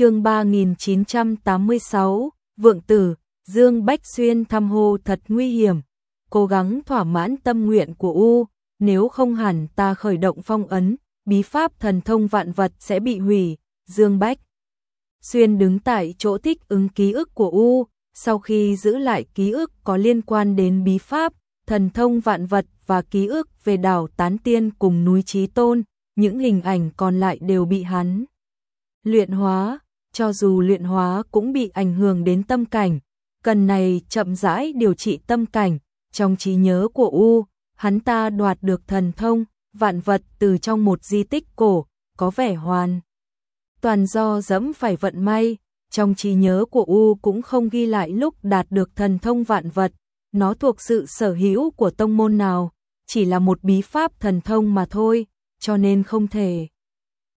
chương 3986, Vượng Tử, Dương Bách Xuyên thăm hô thật nguy hiểm, cố gắng thỏa mãn tâm nguyện của U, nếu không hẳn ta khởi động phong ấn, bí pháp thần thông vạn vật sẽ bị hủy, Dương Bách. Xuyên đứng tại chỗ thích ứng ký ức của U, sau khi giữ lại ký ức có liên quan đến bí pháp, thần thông vạn vật và ký ức về đảo Tán Tiên cùng núi Trí Tôn, những hình ảnh còn lại đều bị hắn luyện hóa, cho dù luyện hóa cũng bị ảnh hưởng đến tâm cảnh, cần này chậm rãi điều trị tâm cảnh, trong trí nhớ của U, hắn ta đoạt được thần thông, vạn vật từ trong một di tích cổ, có vẻ hoàn. Toàn do dẫm phải vận may, trong trí nhớ của U cũng không ghi lại lúc đạt được thần thông vạn vật, nó thuộc sự sở hữu của tông môn nào, chỉ là một bí pháp thần thông mà thôi, cho nên không thể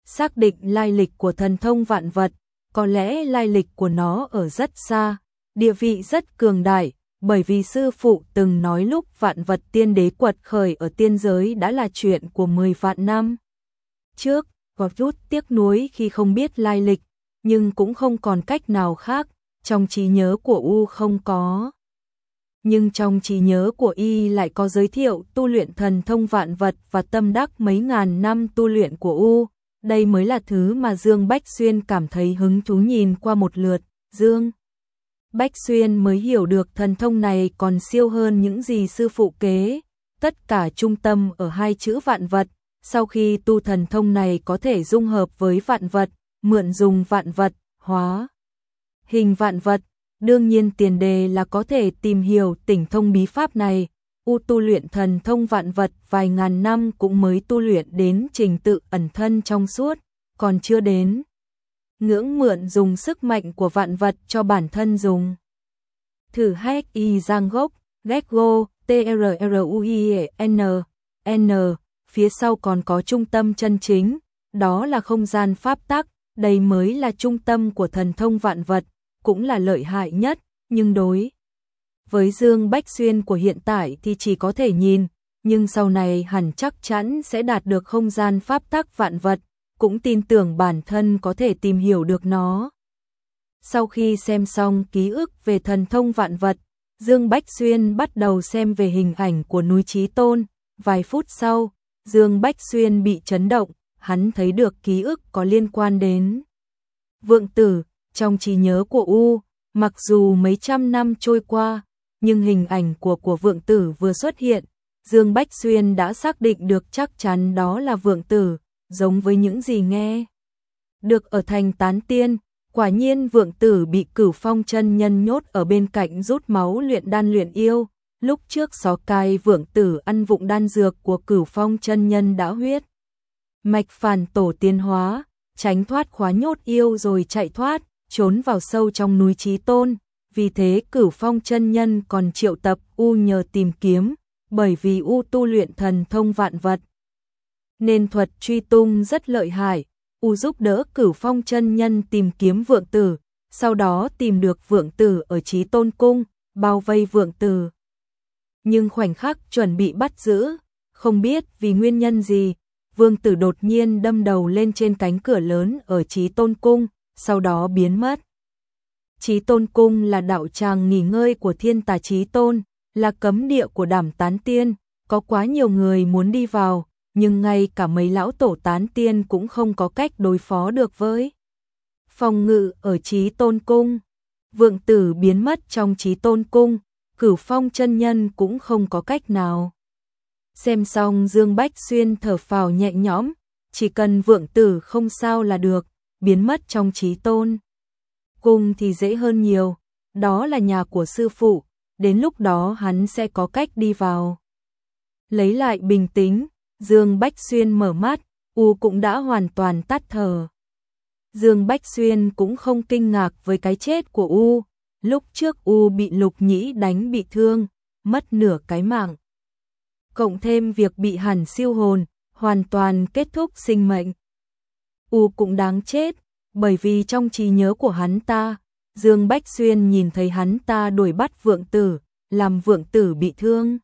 xác định lai lịch của thần thông vạn vật, có lẽ lai lịch của nó ở rất xa, địa vị rất cường đại, bởi vì sư phụ từng nói lúc vạn vật tiên đế quật khởi ở tiên giới đã là chuyện của 10 vạn năm. Trước, có chút tiếc nuối khi không biết lai lịch, nhưng cũng không còn cách nào khác, trong trí nhớ của U không có. Nhưng trong trí nhớ của Y lại có giới thiệu tu luyện thần thông vạn vật và tâm đắc mấy ngàn năm tu luyện của U, đây mới là thứ mà Dương Bách Xuyên cảm thấy hứng thú nhìn qua một lượt, Dương. Bách Xuyên mới hiểu được thần thông này còn siêu hơn những gì sư phụ kế, tất cả trung tâm ở hai chữ vạn vật, sau khi tu thần thông này có thể dung hợp với vạn vật, mượn dùng vạn vật, hóa hình vạn vật, đương nhiên tiền đề là có thể tìm hiểu tỉnh thông bí pháp này, U tu luyện thần thông vạn vật vài ngàn năm cũng mới tu luyện đến trình tự ẩn thân trong suốt, còn chưa đến. Ngưỡng mượn dùng sức mạnh của vạn vật cho bản thân dùng. Thử hack y giang gốc, Gecko, N, N, phía sau còn có trung tâm chân chính, đó là không gian pháp tắc, đây mới là trung tâm của thần thông vạn vật, cũng là lợi hại nhất, nhưng đối với Dương Bách Xuyên của hiện tại thì chỉ có thể nhìn, nhưng sau này hẳn chắc chắn sẽ đạt được không gian pháp tắc vạn vật, cũng tin tưởng bản thân có thể tìm hiểu được nó. Sau khi xem xong ký ức về thần thông vạn vật, Dương Bách Xuyên bắt đầu xem về hình ảnh của núi Trí Tôn. Vài phút sau, Dương Bách Xuyên bị chấn động, hắn thấy được ký ức có liên quan đến Vượng Tử, trong trí nhớ của U, mặc dù mấy trăm năm trôi qua, nhưng hình ảnh của của vượng tử vừa xuất hiện, Dương Bách Xuyên đã xác định được chắc chắn đó là vượng tử, giống với những gì nghe. Được ở thành tán tiên, quả nhiên vượng tử bị cửu phong chân nhân nhốt ở bên cạnh rút máu luyện đan luyện yêu, lúc trước xó cai vượng tử ăn vụng đan dược của cửu phong chân nhân đã huyết. Mạch phản tổ tiên hóa, tránh thoát khóa nhốt yêu rồi chạy thoát, trốn vào sâu trong núi trí tôn, vì thế cửu phong chân nhân còn triệu tập U nhờ tìm kiếm, bởi vì U tu luyện thần thông vạn vật. Nên thuật truy tung rất lợi hại, U giúp đỡ cửu phong chân nhân tìm kiếm vượng tử, sau đó tìm được vượng tử ở trí tôn cung, bao vây vượng tử. Nhưng khoảnh khắc chuẩn bị bắt giữ, không biết vì nguyên nhân gì, vương tử đột nhiên đâm đầu lên trên cánh cửa lớn ở trí tôn cung, sau đó biến mất. Chí Tôn Cung là đạo tràng nghỉ ngơi của thiên tà Chí Tôn, là cấm địa của đảm tán tiên, có quá nhiều người muốn đi vào, nhưng ngay cả mấy lão tổ tán tiên cũng không có cách đối phó được với. Phòng ngự ở Chí Tôn Cung, vượng tử biến mất trong Chí Tôn Cung, cửu phong chân nhân cũng không có cách nào. Xem xong Dương Bách Xuyên thở phào nhẹ nhõm, chỉ cần vượng tử không sao là được, biến mất trong Chí Tôn cung thì dễ hơn nhiều, đó là nhà của sư phụ, đến lúc đó hắn sẽ có cách đi vào. Lấy lại bình tĩnh, Dương Bách Xuyên mở mắt, U cũng đã hoàn toàn tắt thở. Dương Bách Xuyên cũng không kinh ngạc với cái chết của U, lúc trước U bị Lục Nhĩ đánh bị thương, mất nửa cái mạng. Cộng thêm việc bị hẳn siêu hồn, hoàn toàn kết thúc sinh mệnh. U cũng đáng chết, bởi vì trong trí nhớ của hắn ta, Dương Bách Xuyên nhìn thấy hắn ta đuổi bắt vượng tử, làm vượng tử bị thương.